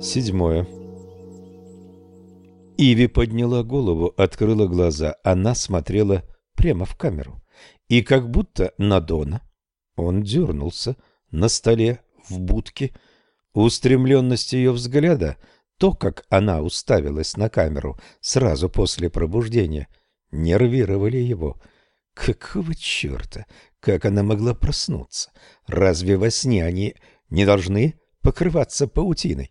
Седьмое. Иви подняла голову, открыла глаза. Она смотрела прямо в камеру. И как будто на Дона. Он дернулся на столе в будке. Устремленность ее взгляда, то, как она уставилась на камеру сразу после пробуждения, нервировали его. Какого черта? Как она могла проснуться? Разве во сне они не должны покрываться паутиной?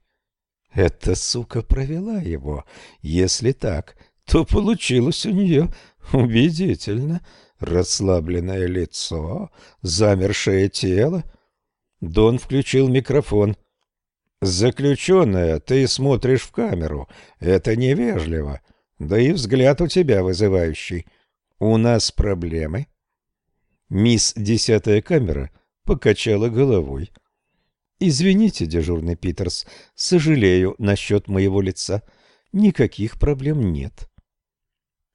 Эта сука провела его. Если так, то получилось у нее убедительно. Расслабленное лицо, замершее тело. Дон включил микрофон. «Заключенная, ты смотришь в камеру. Это невежливо. Да и взгляд у тебя вызывающий. У нас проблемы?» Мисс Десятая камера покачала головой. Извините, дежурный Питерс, сожалею насчет моего лица. Никаких проблем нет.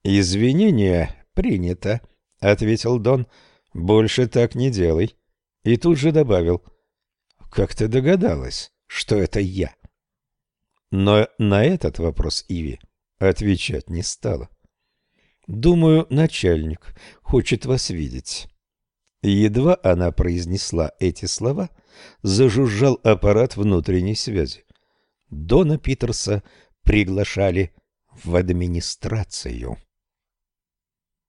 Извинения принято, ответил Дон. Больше так не делай. И тут же добавил: Как ты догадалась, что это я? Но на этот вопрос Иви отвечать не стала. Думаю, начальник хочет вас видеть. Едва она произнесла эти слова, зажужжал аппарат внутренней связи. Дона Питерса приглашали в администрацию.